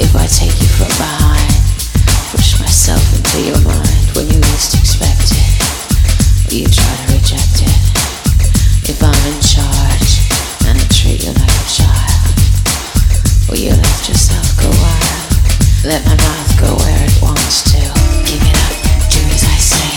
if I take you from behind, push myself into your mind when you least expect it. You try to reject it. If I'm in charge and I treat you like a child, will you let yourself go wild? Let my mouth go where it wants to. Give it up, do as I say.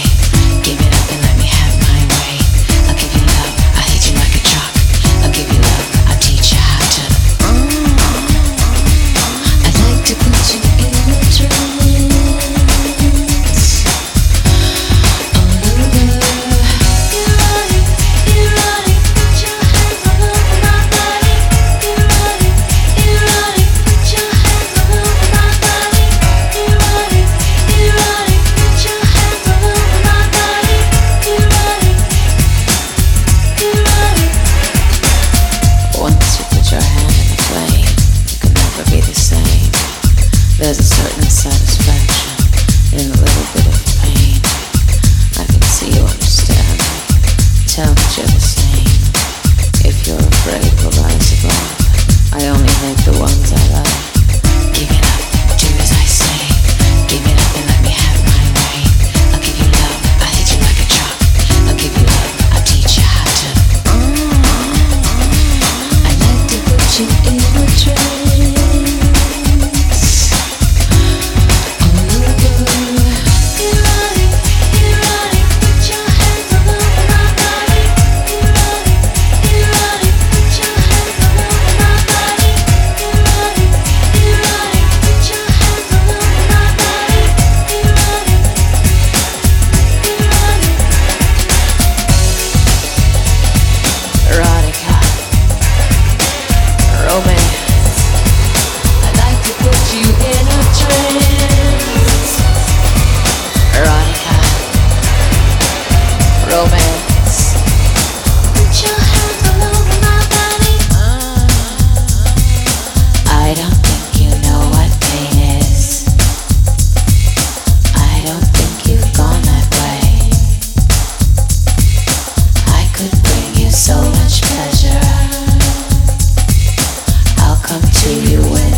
you away.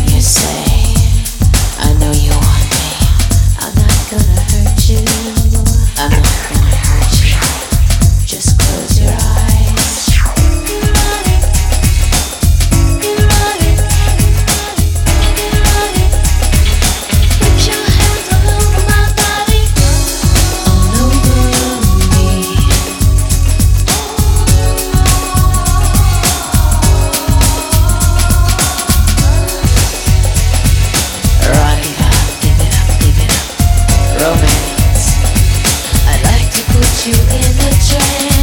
romance. I'd like to put you in a trance.